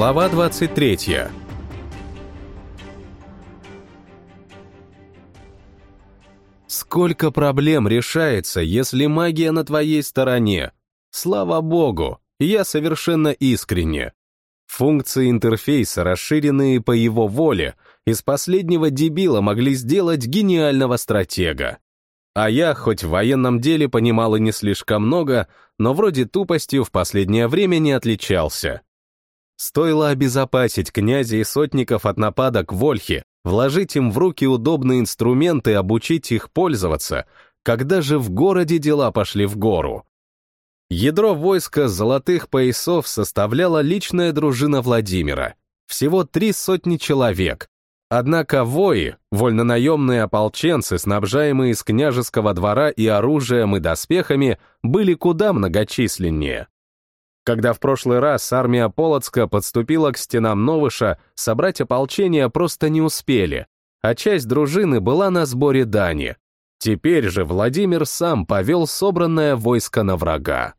Глава 23 Сколько проблем решается, если магия на твоей стороне? Слава богу, я совершенно искренне. Функции интерфейса, расширенные по его воле, из последнего дебила могли сделать гениального стратега. А я, хоть в военном деле понимал и не слишком много, но вроде тупостью в последнее время не отличался. Стоило обезопасить князя и сотников от нападок Вольхи, вложить им в руки удобные инструменты и обучить их пользоваться, когда же в городе дела пошли в гору. Ядро войска золотых поясов составляла личная дружина Владимира. Всего три сотни человек, Однако вои, вольнонаемные ополченцы, снабжаемые из княжеского двора и оружием, и доспехами, были куда многочисленнее. Когда в прошлый раз армия Полоцка подступила к стенам Новыша, собрать ополчение просто не успели, а часть дружины была на сборе дани. Теперь же Владимир сам повел собранное войско на врага.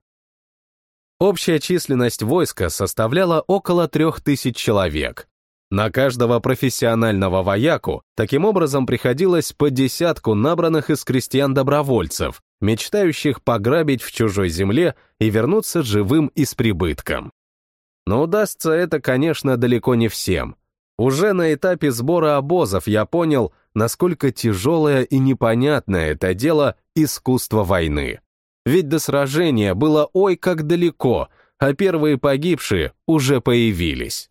Общая численность войска составляла около трех тысяч человек, на каждого профессионального вояку таким образом приходилось по десятку набранных из крестьян-добровольцев, мечтающих пограбить в чужой земле и вернуться живым и с прибытком. Но удастся это, конечно, далеко не всем. Уже на этапе сбора обозов я понял, насколько тяжелое и непонятное это дело искусство войны. Ведь до сражения было ой как далеко, а первые погибшие уже появились.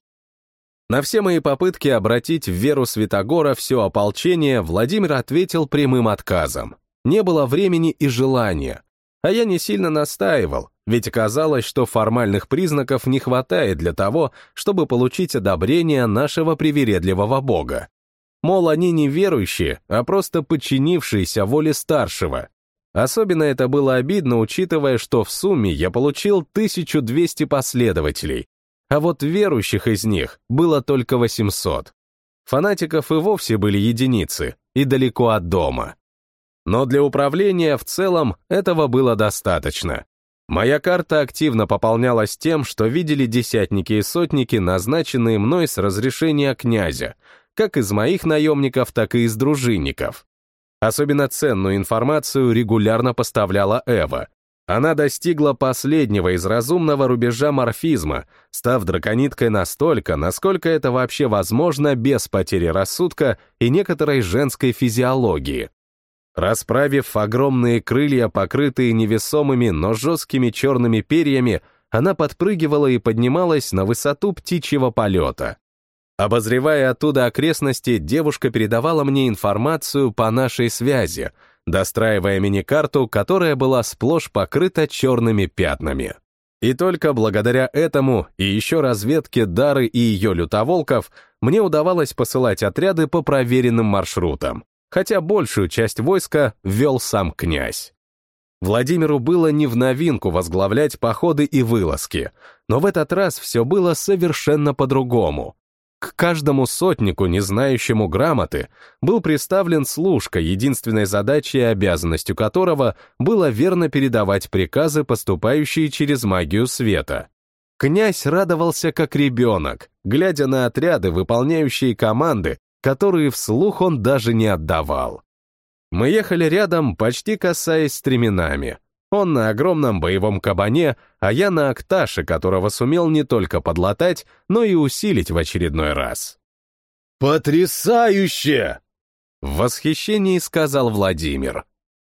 На все мои попытки обратить в веру Святогора все ополчение Владимир ответил прямым отказом. Не было времени и желания. А я не сильно настаивал, ведь казалось, что формальных признаков не хватает для того, чтобы получить одобрение нашего привередливого бога. Мол, они не верующие, а просто подчинившиеся воле старшего. Особенно это было обидно, учитывая, что в сумме я получил 1200 последователей, а вот верующих из них было только 800. Фанатиков и вовсе были единицы, и далеко от дома. Но для управления в целом этого было достаточно. Моя карта активно пополнялась тем, что видели десятники и сотники, назначенные мной с разрешения князя, как из моих наемников, так и из дружинников. Особенно ценную информацию регулярно поставляла Эва, она достигла последнего из разумного рубежа морфизма, став дракониткой настолько, насколько это вообще возможно без потери рассудка и некоторой женской физиологии. Расправив огромные крылья, покрытые невесомыми, но жесткими черными перьями, она подпрыгивала и поднималась на высоту птичьего полета. Обозревая оттуда окрестности, девушка передавала мне информацию по нашей связи — достраивая мини-карту, которая была сплошь покрыта черными пятнами. И только благодаря этому и еще разведке Дары и ее лютоволков мне удавалось посылать отряды по проверенным маршрутам, хотя большую часть войска вел сам князь. Владимиру было не в новинку возглавлять походы и вылазки, но в этот раз все было совершенно по-другому. К каждому сотнику, не знающему грамоты, был представлен служка, единственной задачей и обязанностью которого было верно передавать приказы, поступающие через магию света. Князь радовался как ребенок, глядя на отряды, выполняющие команды, которые вслух он даже не отдавал. Мы ехали рядом, почти касаясь стременами. Он на огромном боевом кабане, а я на Акташе, которого сумел не только подлатать, но и усилить в очередной раз. «Потрясающе!» В восхищении сказал Владимир.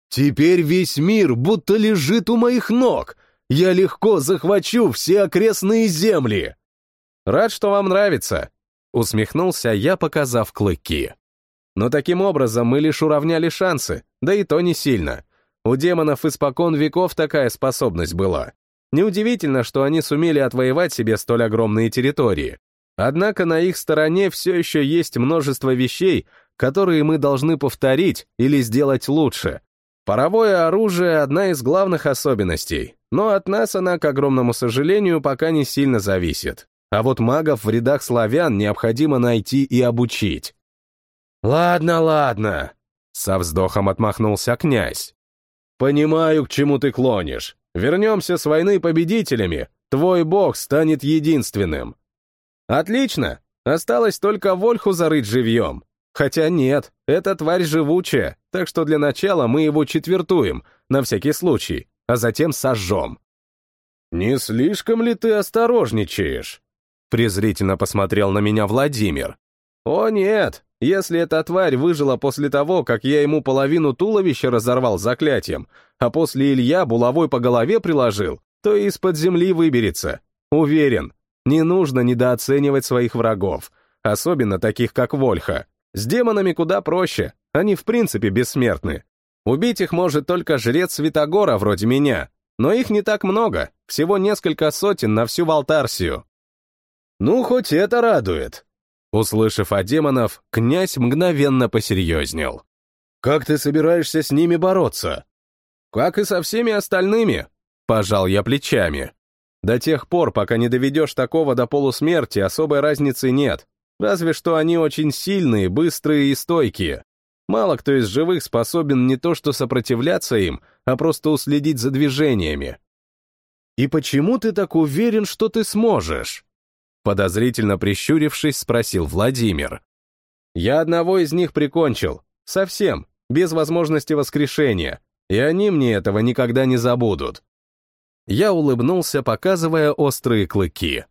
«Теперь весь мир будто лежит у моих ног. Я легко захвачу все окрестные земли». «Рад, что вам нравится», — усмехнулся я, показав клыки. «Но таким образом мы лишь уравняли шансы, да и то не сильно. У демонов испокон веков такая способность была. Неудивительно, что они сумели отвоевать себе столь огромные территории. Однако на их стороне все еще есть множество вещей, которые мы должны повторить или сделать лучше. Паровое оружие — одна из главных особенностей, но от нас она, к огромному сожалению, пока не сильно зависит. А вот магов в рядах славян необходимо найти и обучить. «Ладно, ладно», — со вздохом отмахнулся князь. Понимаю, к чему ты клонишь. Вернемся с войны победителями. Твой бог станет единственным. Отлично! Осталось только Вольху зарыть живьем. Хотя нет, эта тварь живучая, так что для начала мы его четвертуем, на всякий случай, а затем сожжем. «Не слишком ли ты осторожничаешь?» Презрительно посмотрел на меня Владимир. «О нет, если эта тварь выжила после того, как я ему половину туловища разорвал заклятием, а после Илья булавой по голове приложил, то из-под земли выберется. Уверен, не нужно недооценивать своих врагов, особенно таких, как Вольха. С демонами куда проще, они в принципе бессмертны. Убить их может только жрец Святогора вроде меня, но их не так много, всего несколько сотен на всю Валтарсию. Ну, хоть это радует. Услышав о демонов, князь мгновенно посерьезнел. Как ты собираешься с ними бороться? Как и со всеми остальными, пожал я плечами. До тех пор, пока не доведешь такого до полусмерти, особой разницы нет. Разве что они очень сильные, быстрые и стойкие. Мало кто из живых способен не то что сопротивляться им, а просто уследить за движениями. «И почему ты так уверен, что ты сможешь?» Подозрительно прищурившись, спросил Владимир. «Я одного из них прикончил. Совсем, без возможности воскрешения. И они мне этого никогда не забудут». Я улыбнулся, показывая острые клыки.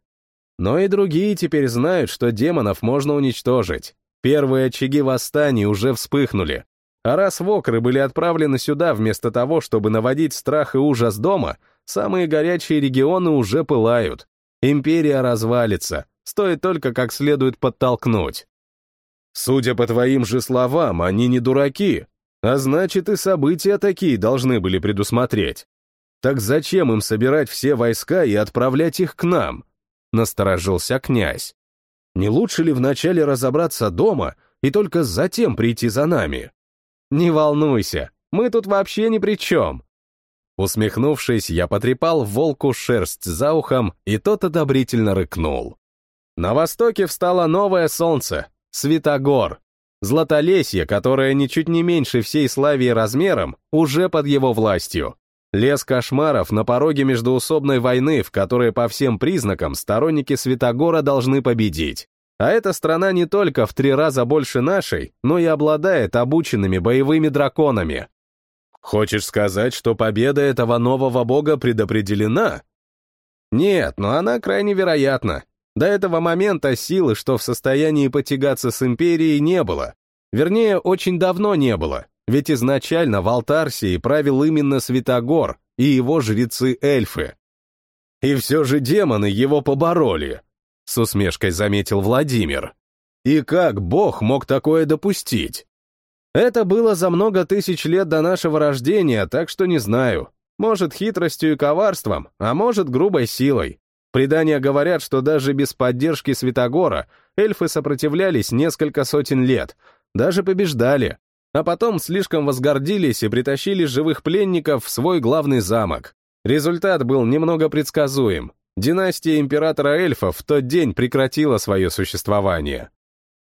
Но и другие теперь знают, что демонов можно уничтожить. Первые очаги восстаний уже вспыхнули. А раз вокры были отправлены сюда вместо того, чтобы наводить страх и ужас дома, самые горячие регионы уже пылают. Империя развалится, стоит только как следует подтолкнуть. Судя по твоим же словам, они не дураки, а значит и события такие должны были предусмотреть. Так зачем им собирать все войска и отправлять их к нам? Насторожился князь. Не лучше ли вначале разобраться дома и только затем прийти за нами? Не волнуйся, мы тут вообще ни при чем. Усмехнувшись, я потрепал волку шерсть за ухом, и тот одобрительно рыкнул. На востоке встало новое солнце, Светогор. Златолесье, которое ничуть не меньше всей славе и размером, уже под его властью. Лес кошмаров на пороге междуусобной войны, в которой по всем признакам сторонники Святогора должны победить. А эта страна не только в три раза больше нашей, но и обладает обученными боевыми драконами. Хочешь сказать, что победа этого нового бога предопределена? Нет, но она крайне вероятна. До этого момента силы, что в состоянии потягаться с империей, не было. Вернее, очень давно не было. Ведь изначально в Алтарсии правил именно Святогор и его жрецы-эльфы. И все же демоны его побороли, с усмешкой заметил Владимир. И как бог мог такое допустить? Это было за много тысяч лет до нашего рождения, так что не знаю. Может, хитростью и коварством, а может, грубой силой. Предания говорят, что даже без поддержки Святогора эльфы сопротивлялись несколько сотен лет, даже побеждали а потом слишком возгордились и притащили живых пленников в свой главный замок. Результат был немного предсказуем. Династия императора эльфов в тот день прекратила свое существование.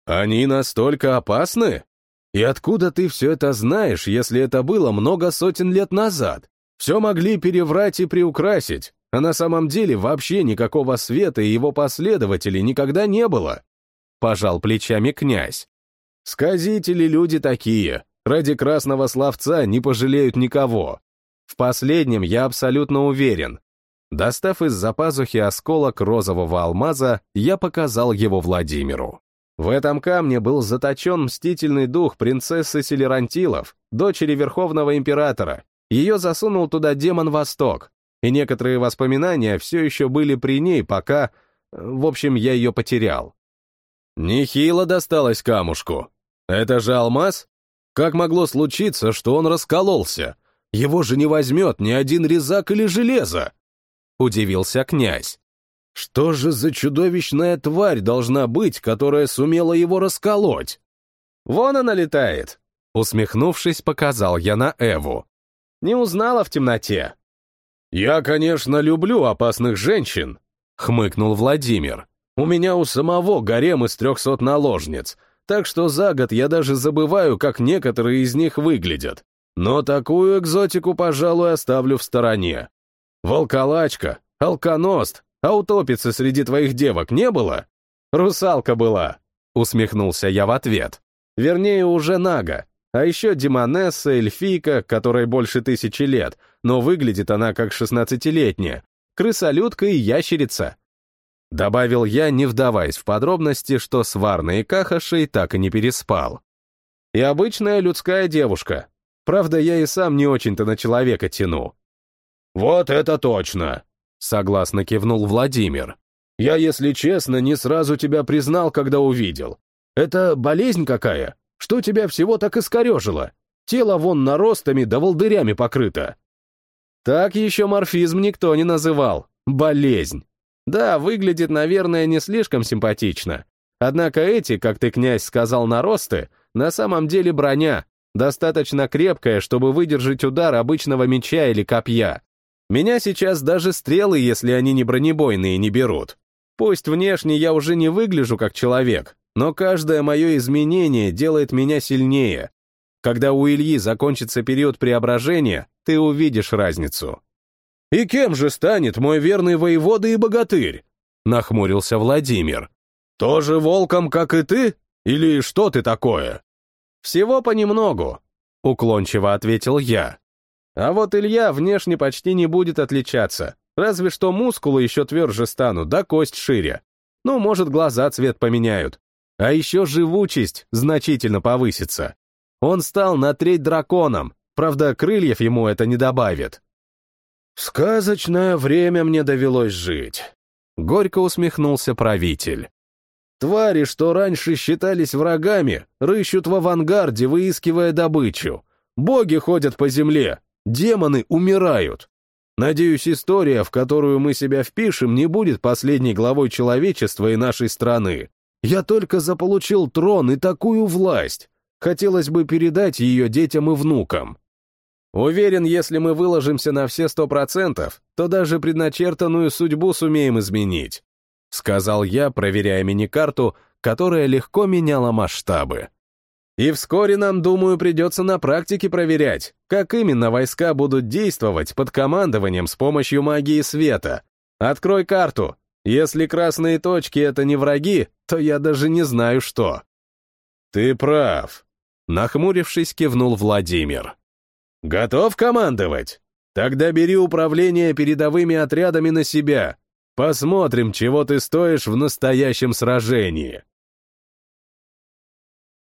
Они настолько опасны? И откуда ты все это знаешь, если это было много сотен лет назад? Все могли переврать и приукрасить, а на самом деле вообще никакого света и его последователей никогда не было. Пожал плечами князь. Сказители люди такие, ради красного словца не пожалеют никого. В последнем я абсолютно уверен. Достав из-за пазухи осколок розового алмаза, я показал его Владимиру. В этом камне был заточен мстительный дух принцессы Селерантилов, дочери Верховного Императора. Ее засунул туда демон Восток, и некоторые воспоминания все еще были при ней, пока... В общем, я ее потерял. Нехило досталось камушку, это же алмаз? Как могло случиться, что он раскололся? Его же не возьмет ни один резак или железо. Удивился князь. Что же за чудовищная тварь должна быть, которая сумела его расколоть? Вон она летает. Усмехнувшись, показал я на Эву. Не узнала в темноте. Я, конечно, люблю опасных женщин, хмыкнул Владимир. У меня у самого гарем из трехсот наложниц — так что за год я даже забываю, как некоторые из них выглядят. Но такую экзотику, пожалуй, оставлю в стороне. Волколачка, алконост, а утопицы среди твоих девок не было? Русалка была, усмехнулся я в ответ. Вернее, уже Нага. А еще Демонесса, эльфийка, которой больше тысячи лет, но выглядит она как шестнадцатилетняя, крысолютка и ящерица. Добавил я, не вдаваясь в подробности, что с Варной и Кахашей так и не переспал. И обычная людская девушка. Правда, я и сам не очень-то на человека тяну. «Вот это точно!» — согласно кивнул Владимир. «Я, если честно, не сразу тебя признал, когда увидел. Это болезнь какая? Что тебя всего так искорежило? Тело вон наростами да волдырями покрыто». Так еще морфизм никто не называл. Болезнь. Да, выглядит, наверное, не слишком симпатично. Однако эти, как ты, князь, сказал, наросты, на самом деле броня, достаточно крепкая, чтобы выдержать удар обычного меча или копья. Меня сейчас даже стрелы, если они не бронебойные, не берут. Пусть внешне я уже не выгляжу как человек, но каждое мое изменение делает меня сильнее. Когда у Ильи закончится период преображения, ты увидишь разницу. «И кем же станет мой верный воевода и богатырь?» — нахмурился Владимир. «Тоже волком, как и ты? Или что ты такое?» «Всего понемногу», — уклончиво ответил я. А вот Илья внешне почти не будет отличаться, разве что мускулы еще тверже станут, да кость шире. Ну, может, глаза цвет поменяют. А еще живучесть значительно повысится. Он стал на треть драконом, правда, крыльев ему это не добавит. «Сказочное время мне довелось жить», — горько усмехнулся правитель. «Твари, что раньше считались врагами, рыщут в авангарде, выискивая добычу. Боги ходят по земле, Демоны умирают. Надеюсь, история, в которую мы себя впишем, не будет последней главой человечества и нашей страны. Я только заполучил трон и такую власть. Хотелось бы передать ее детям и внукам. Уверен, если мы выложимся на все сто процентов, то даже предначертанную судьбу сумеем изменить», — сказал я, проверяя мини-карту, которая легко меняла масштабы. И вскоре нам, думаю, придется на практике проверять, как именно войска будут действовать под командованием с помощью магии света. Открой карту. Если красные точки — это не враги, то я даже не знаю, что. Ты прав. Нахмурившись, кивнул Владимир. Готов командовать? Тогда бери управление передовыми отрядами на себя. Посмотрим, чего ты стоишь в настоящем сражении.